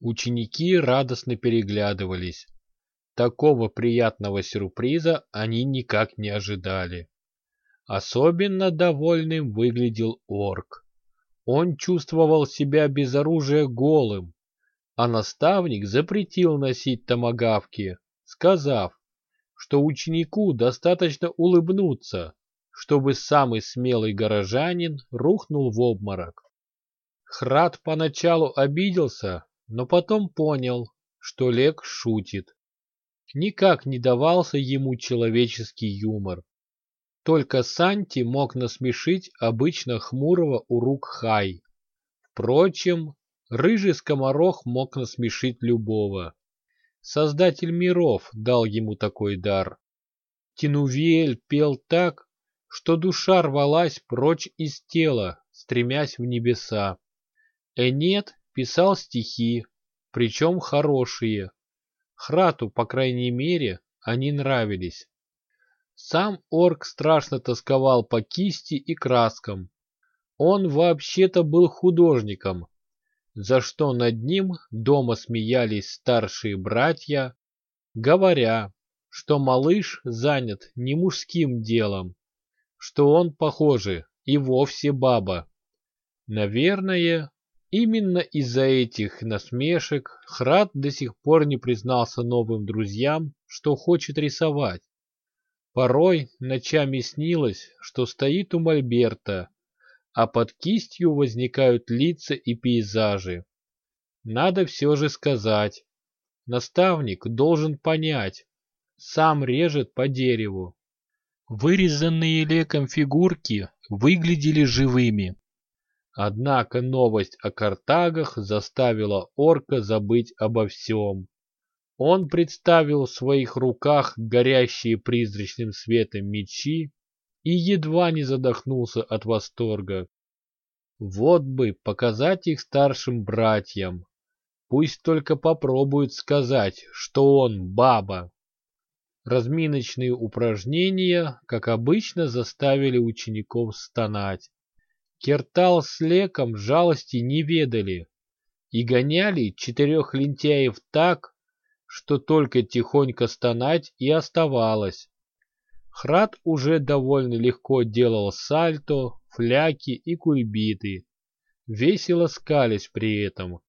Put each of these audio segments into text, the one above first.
Ученики радостно переглядывались. Такого приятного сюрприза они никак не ожидали. Особенно довольным выглядел орк. Он чувствовал себя без оружия голым, а наставник запретил носить томагавки, сказав, что ученику достаточно улыбнуться, чтобы самый смелый горожанин рухнул в обморок. Храд поначалу обиделся, но потом понял, что Лек шутит. Никак не давался ему человеческий юмор. Только Санти мог насмешить обычно хмурого Урук-Хай. Впрочем, рыжий скоморох мог насмешить любого. Создатель миров дал ему такой дар. Тинувель пел так, что душа рвалась прочь из тела, стремясь в небеса. Энет писал стихи, причем хорошие. Храту, по крайней мере, они нравились. Сам орк страшно тосковал по кисти и краскам. Он вообще-то был художником, за что над ним дома смеялись старшие братья, говоря, что малыш занят не мужским делом, что он, похоже, и вовсе баба. Наверное, именно из-за этих насмешек Храд до сих пор не признался новым друзьям, что хочет рисовать. Порой ночами снилось, что стоит у мольберта, а под кистью возникают лица и пейзажи. Надо все же сказать, наставник должен понять, сам режет по дереву. Вырезанные леком фигурки выглядели живыми. Однако новость о Картагах заставила орка забыть обо всем. Он представил в своих руках горящие призрачным светом мечи и едва не задохнулся от восторга. Вот бы показать их старшим братьям. Пусть только попробуют сказать, что он баба. Разминочные упражнения, как обычно, заставили учеников стонать. Кертал с Леком жалости не ведали и гоняли четырех лентяев так, что только тихонько стонать и оставалось. Храд уже довольно легко делал сальто, фляки и кульбиты, весело скались при этом.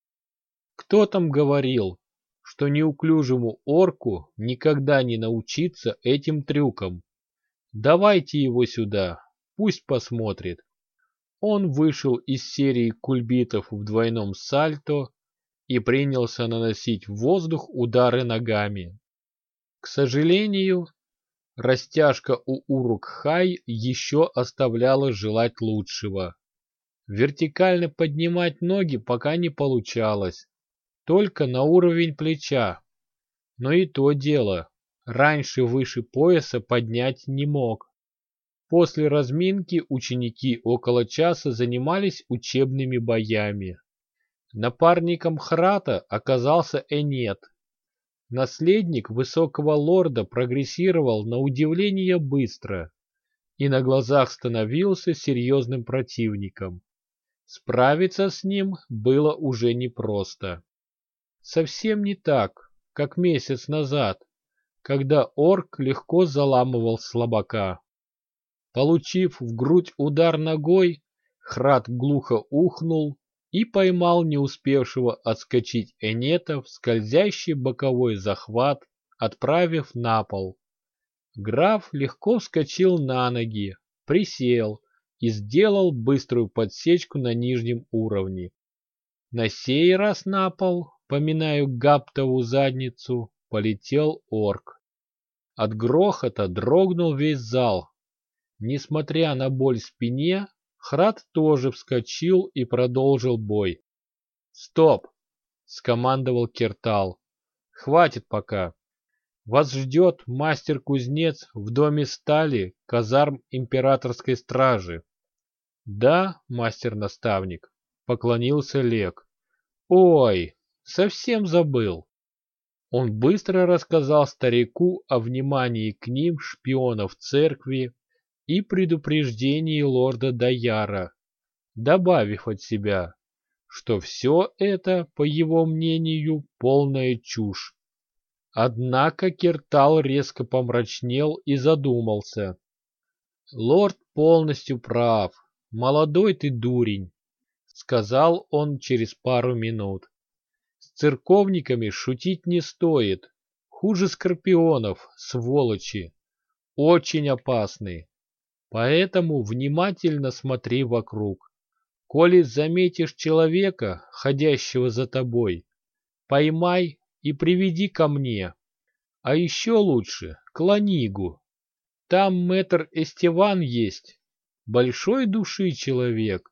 Кто там говорил, что неуклюжему орку никогда не научиться этим трюкам? Давайте его сюда, пусть посмотрит. Он вышел из серии кульбитов в двойном сальто и принялся наносить в воздух удары ногами. К сожалению, растяжка у Урукхай еще оставляла желать лучшего. Вертикально поднимать ноги пока не получалось, только на уровень плеча. Но и то дело, раньше выше пояса поднять не мог. После разминки ученики около часа занимались учебными боями. Напарником Храта оказался Энет. Наследник высокого лорда прогрессировал на удивление быстро и на глазах становился серьезным противником. Справиться с ним было уже непросто. Совсем не так, как месяц назад, когда орк легко заламывал слабака. Получив в грудь удар ногой, Храт глухо ухнул и поймал не успевшего отскочить Энета в скользящий боковой захват, отправив на пол. Граф легко вскочил на ноги, присел и сделал быструю подсечку на нижнем уровне. На сей раз на пол, поминаю гаптову задницу, полетел орк. От грохота дрогнул весь зал. Несмотря на боль в спине, Храд тоже вскочил и продолжил бой. «Стоп!» — скомандовал Кертал. «Хватит пока. Вас ждет мастер-кузнец в доме стали казарм императорской стражи». «Да, мастер-наставник», — поклонился Лек. «Ой, совсем забыл». Он быстро рассказал старику о внимании к ним шпионов церкви, и предупреждении лорда Даяра, добавив от себя, что все это, по его мнению, полная чушь. Однако Киртал резко помрачнел и задумался. «Лорд полностью прав. Молодой ты дурень», — сказал он через пару минут. «С церковниками шутить не стоит. Хуже скорпионов, сволочи. Очень опасны. Поэтому внимательно смотри вокруг. Коли заметишь человека, ходящего за тобой, поймай и приведи ко мне. А еще лучше к Ланигу. Там мэтр Эстеван есть, большой души человек.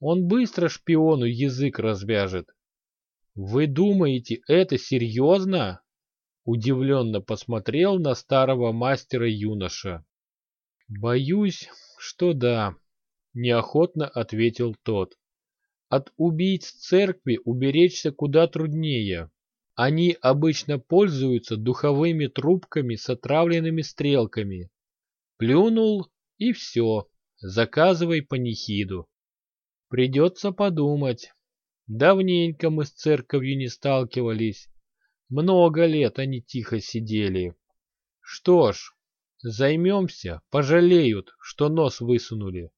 Он быстро шпиону язык развяжет. Вы думаете, это серьезно? Удивленно посмотрел на старого мастера юноша. Боюсь, что да, неохотно ответил тот. От убийц церкви уберечься куда труднее. Они обычно пользуются духовыми трубками с отравленными стрелками. Плюнул и все, заказывай панихиду. Придется подумать. Давненько мы с церковью не сталкивались. Много лет они тихо сидели. Что ж, займемся, пожалеют, что нос высунули.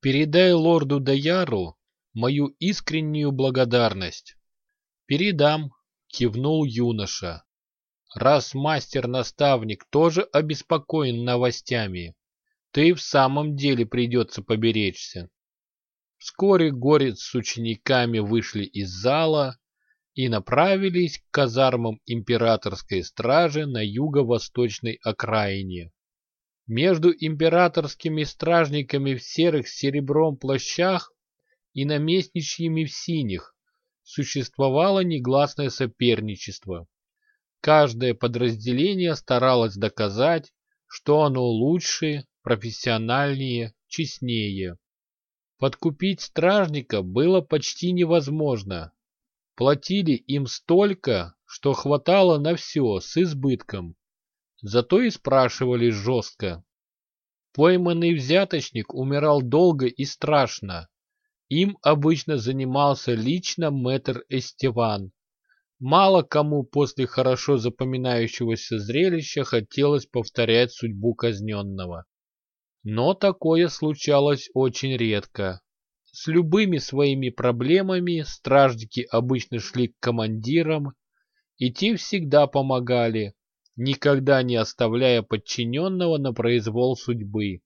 Передай лорду Даяру мою искреннюю благодарность. Передам, кивнул юноша. Раз мастер-наставник тоже обеспокоен новостями, и в самом деле придется поберечься. Вскоре горец с учениками вышли из зала и направились к казармам императорской стражи на юго-восточной окраине. Между императорскими стражниками в серых с серебром плащах и наместничьими в синих существовало негласное соперничество. Каждое подразделение старалось доказать, что оно лучше, профессиональнее, честнее. Подкупить стражника было почти невозможно. Платили им столько, что хватало на все с избытком. Зато и спрашивали жестко. Пойманный взяточник умирал долго и страшно. Им обычно занимался лично мэтр Эстеван. Мало кому после хорошо запоминающегося зрелища хотелось повторять судьбу казненного. Но такое случалось очень редко. С любыми своими проблемами стражники обычно шли к командирам, и те всегда помогали, никогда не оставляя подчиненного на произвол судьбы.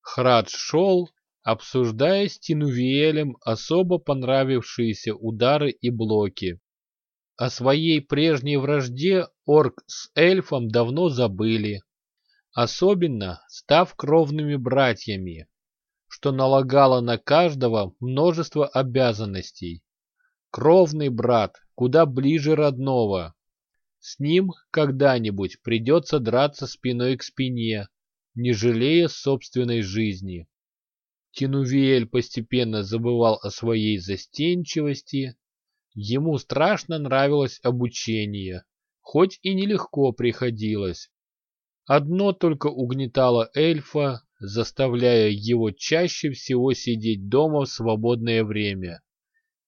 Храдж шел, обсуждая с Тинувиэлем особо понравившиеся удары и блоки. О своей прежней вражде орк с эльфом давно забыли, особенно став кровными братьями, что налагало на каждого множество обязанностей. Кровный брат куда ближе родного. С ним когда-нибудь придется драться спиной к спине, не жалея собственной жизни. Тинувиэль постепенно забывал о своей застенчивости. Ему страшно нравилось обучение, хоть и нелегко приходилось. Одно только угнетало эльфа, заставляя его чаще всего сидеть дома в свободное время.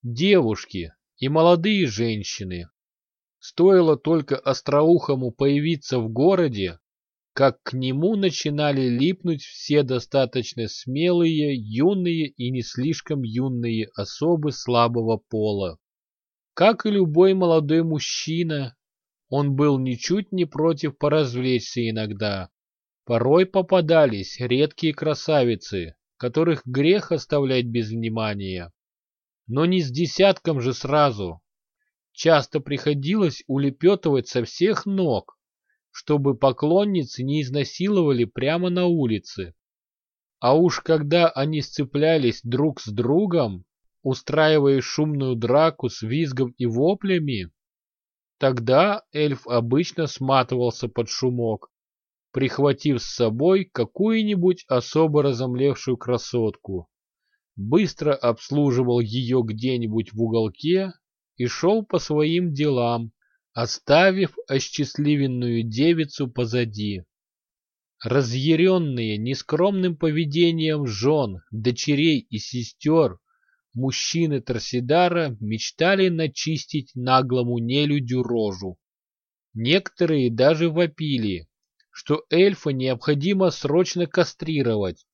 Девушки и молодые женщины. Стоило только остроухому появиться в городе, как к нему начинали липнуть все достаточно смелые, юные и не слишком юные особы слабого пола. Как и любой молодой мужчина, он был ничуть не против поразвлечься иногда. Порой попадались редкие красавицы, которых грех оставлять без внимания. Но не с десятком же сразу. Часто приходилось улепетывать со всех ног, чтобы поклонницы не изнасиловали прямо на улице. А уж когда они сцеплялись друг с другом, устраивая шумную драку с визгом и воплями, тогда эльф обычно сматывался под шумок, прихватив с собой какую-нибудь особо разомлевшую красотку, быстро обслуживал ее где-нибудь в уголке и шел по своим делам, оставив осчастливенную девицу позади. Разъяренные нескромным поведением жен, дочерей и сестер, мужчины Торсидара мечтали начистить наглому нелюдю рожу. Некоторые даже вопили, что эльфа необходимо срочно кастрировать,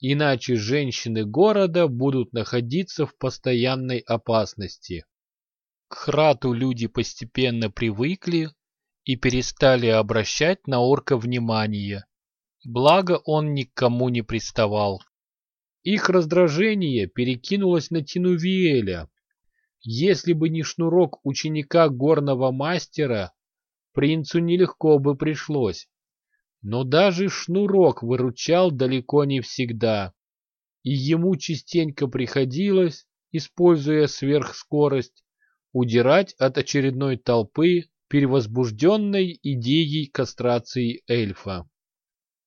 иначе женщины города будут находиться в постоянной опасности. К Храту люди постепенно привыкли и перестали обращать на орка внимание. Благо он никому не приставал. Их раздражение перекинулось на Тинувиэля. Если бы не шнурок ученика горного мастера, принцу нелегко бы пришлось. Но даже шнурок выручал далеко не всегда, и ему частенько приходилось, используя сверхскорость, удирать от очередной толпы, перевозбужденной идеей кастрации эльфа.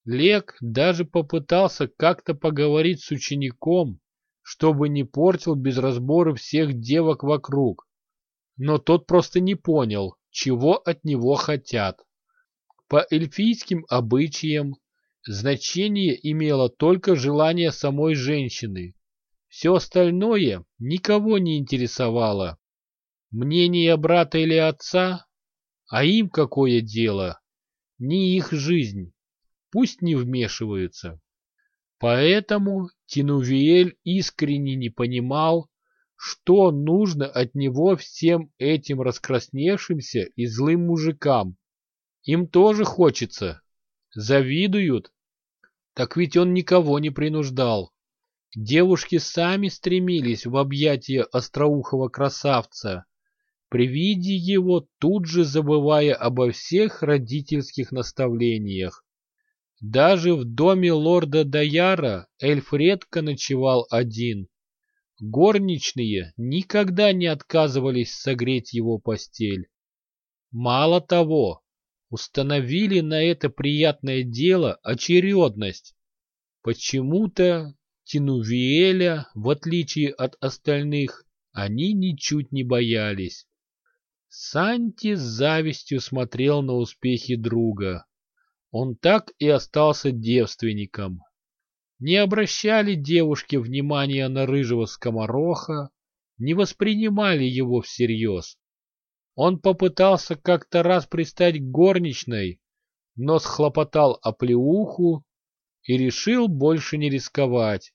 Лек даже попытался как-то поговорить с учеником, чтобы не портил без разбора всех девок вокруг, но тот просто не понял, чего от него хотят. По эльфийским обычаям значение имело только желание самой женщины. Все остальное никого не интересовало. Мнение брата или отца? А им какое дело? Не их жизнь. Пусть не вмешиваются. Поэтому Тинувиэль искренне не понимал, что нужно от него всем этим раскрасневшимся и злым мужикам. Им тоже хочется. Завидуют. Так ведь он никого не принуждал. Девушки сами стремились в объятия остроухого красавца, при виде его тут же забывая обо всех родительских наставлениях. Даже в доме лорда Даяра эльф редко ночевал один. Горничные никогда не отказывались согреть его постель. Мало того, установили на это приятное дело очередность. Почему-то Тинувиэля, в отличие от остальных, они ничуть не боялись. Санти с завистью смотрел на успехи друга. Он так и остался девственником. Не обращали девушки внимания на рыжего скомороха, не воспринимали его всерьез. Он попытался как-то раз пристать к горничной, но схлопотал оплеуху и решил больше не рисковать.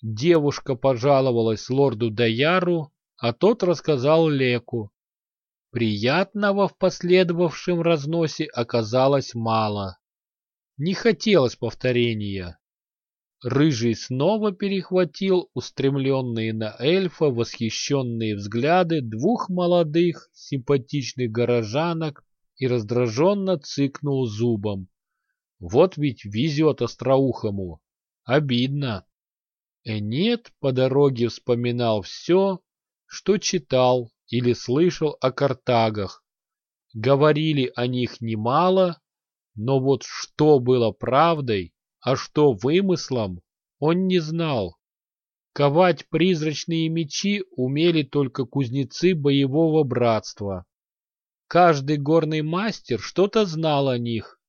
Девушка пожаловалась лорду Даяру, а тот рассказал Леку. Приятного в последовавшем разносе оказалось мало. Не хотелось повторения. Рыжий снова перехватил устремленные на эльфа восхищенные взгляды двух молодых симпатичных горожанок и раздраженно цыкнул зубом. Вот ведь везет остроухому. Обидно. Энет по дороге вспоминал все, что читал или слышал о Картагах. Говорили о них немало, но вот что было правдой, а что вымыслом, он не знал. Ковать призрачные мечи умели только кузнецы боевого братства. Каждый горный мастер что-то знал о них,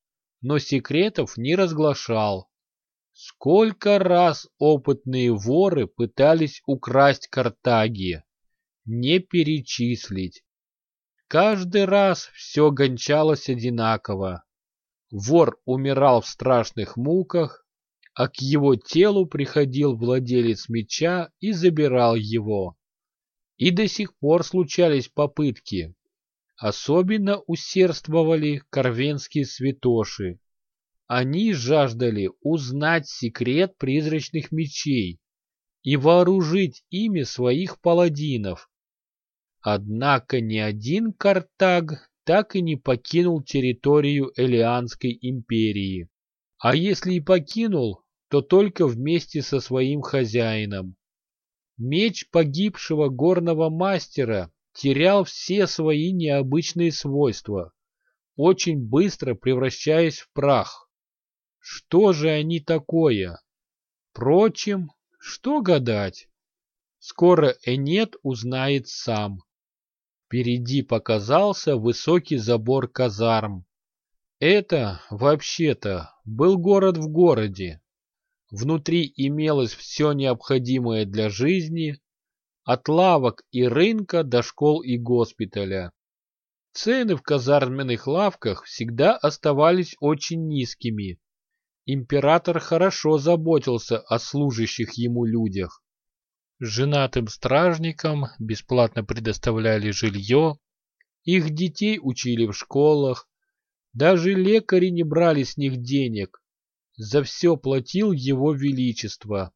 но секретов не разглашал. Сколько раз опытные воры пытались украсть Картаги, не перечислить. Каждый раз все гончалось одинаково. Вор умирал в страшных муках, а к его телу приходил владелец меча и забирал его. И до сих пор случались попытки. Особенно усердствовали корвенские святоши. Они жаждали узнать секрет призрачных мечей и вооружить ими своих паладинов, Однако ни один Картаг так и не покинул территорию Элианской империи. А если и покинул, то только вместе со своим хозяином. Меч погибшего горного мастера терял все свои необычные свойства, очень быстро превращаясь в прах. Что же они такое? Впрочем, что гадать? Скоро Энет узнает сам. Впереди показался высокий забор казарм. Это, вообще-то, был город в городе. Внутри имелось все необходимое для жизни, от лавок и рынка до школ и госпиталя. Цены в казарменных лавках всегда оставались очень низкими. Император хорошо заботился о служащих ему людях. Женатым стражникам бесплатно предоставляли жилье, их детей учили в школах, даже лекари не брали с них денег, за все платил его величество.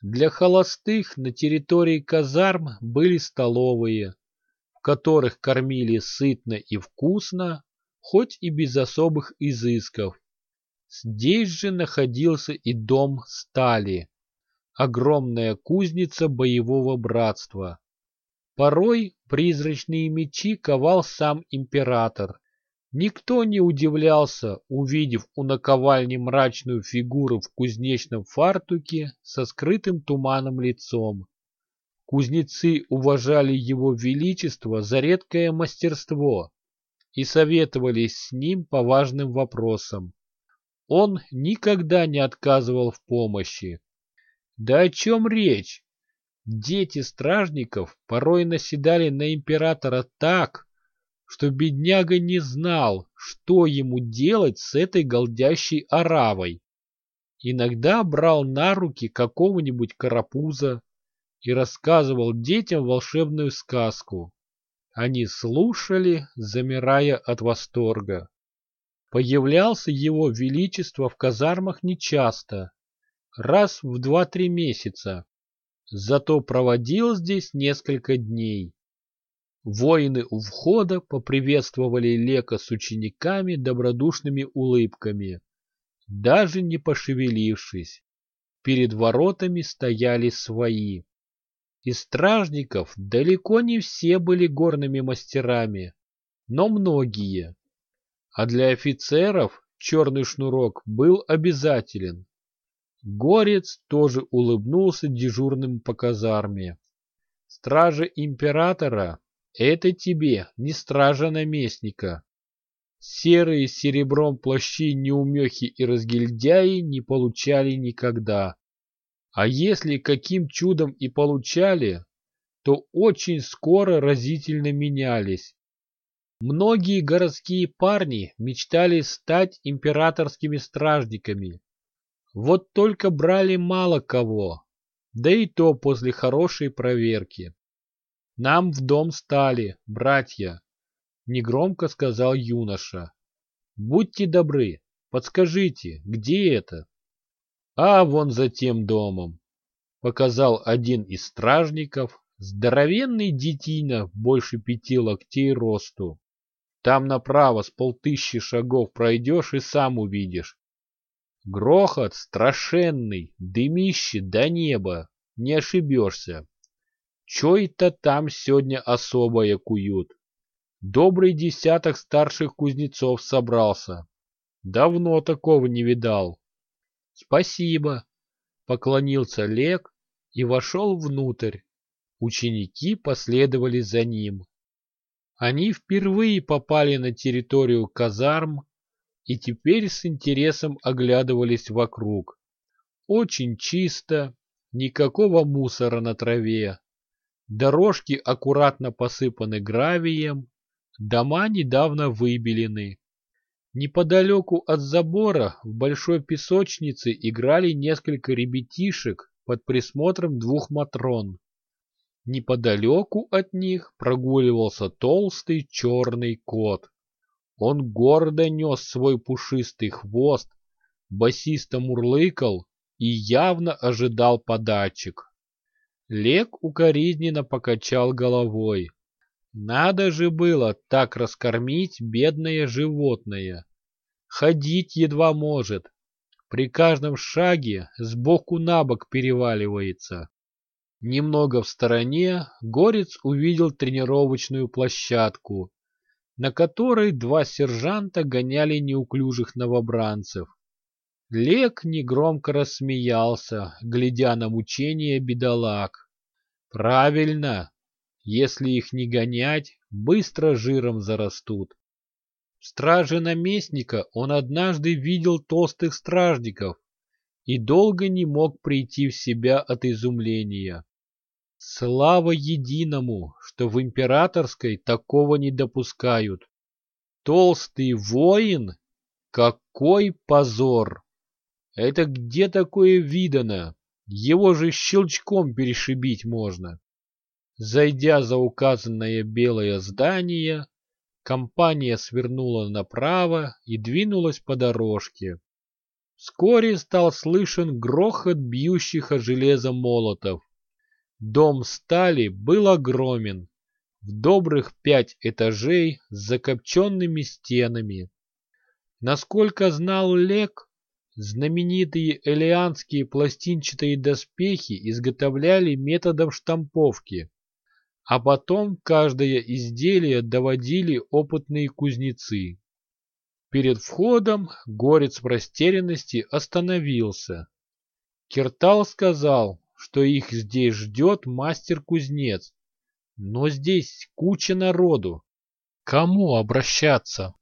Для холостых на территории казарм были столовые, в которых кормили сытно и вкусно, хоть и без особых изысков. Здесь же находился и дом стали, огромная кузница боевого братства. Порой призрачные мечи ковал сам император. Никто не удивлялся, увидев у наковальни мрачную фигуру в кузнечном фартуке со скрытым туманом лицом. Кузнецы уважали его величество за редкое мастерство и советовались с ним по важным вопросам. Он никогда не отказывал в помощи. Да о чем речь? Дети стражников порой наседали на императора так, что бедняга не знал, что ему делать с этой голдящей оравой. Иногда брал на руки какого-нибудь карапуза и рассказывал детям волшебную сказку. Они слушали, замирая от восторга. Появлялся его величество в казармах нечасто, раз в два-три месяца, зато проводил здесь несколько дней. Воины у входа поприветствовали Лека с учениками добродушными улыбками, даже не пошевелившись. Перед воротами стояли свои. Из стражников далеко не все были горными мастерами, но многие. А для офицеров черный шнурок был обязателен. Горец тоже улыбнулся дежурным по казарме. Стража императора это тебе не стража наместника. Серые с серебром плащи неумехи и разгильдяи не получали никогда. А если каким чудом и получали, то очень скоро разительно менялись. Многие городские парни мечтали стать императорскими стражниками. Вот только брали мало кого, да и то после хорошей проверки. Нам в дом стали, братья, негромко сказал юноша. Будьте добры, подскажите, где это? А вон за тем домом, показал один из стражников, здоровенный детина больше пяти локтей росту. Там направо с полтыщи шагов пройдешь и сам увидишь. Грохот страшенный, дымище до неба, не ошибешься. Чё это там сегодня особое куют? Добрый десяток старших кузнецов собрался. Давно такого не видал. Спасибо, поклонился Лек и вошел внутрь. Ученики последовали за ним. Они впервые попали на территорию казарм и теперь с интересом оглядывались вокруг. Очень чисто, никакого мусора на траве, Дорожки аккуратно посыпаны гравием, дома недавно выбелены. Неподалеку от забора в большой песочнице играли несколько ребятишек под присмотром двух матрон. Неподалеку от них прогуливался толстый черный кот. Он гордо нес свой пушистый хвост, басисто мурлыкал и явно ожидал подачек. Лек укоризненно покачал головой. Надо же было так раскормить бедное животное. Ходить едва может. При каждом шаге сбоку на бок переваливается. Немного в стороне Горец увидел тренировочную площадку, на которой два сержанта гоняли неуклюжих новобранцев. Лек негромко рассмеялся, глядя на мучения бедолаг. Правильно, если их не гонять, быстро жиром зарастут. В страже наместника он однажды видел толстых стражников и долго не мог прийти в себя от изумления. Слава единому, что в императорской такого не допускают. Толстый воин? Какой позор! Это где такое видано? Его же щелчком перешибить можно. Зайдя за указанное белое здание, компания свернула направо и двинулась по дорожке. Вскоре стал слышен грохот бьющих о железо молотов. Дом стали был огромен, в добрых пять этажей с закопченными стенами. Насколько знал Лек, знаменитые элеанские пластинчатые доспехи изготовляли методом штамповки, а потом каждое изделие доводили опытные кузнецы. Перед входом горец в растерянности остановился. Киртал сказал, что их здесь ждет мастер-кузнец. Но здесь куча народу. Кому обращаться?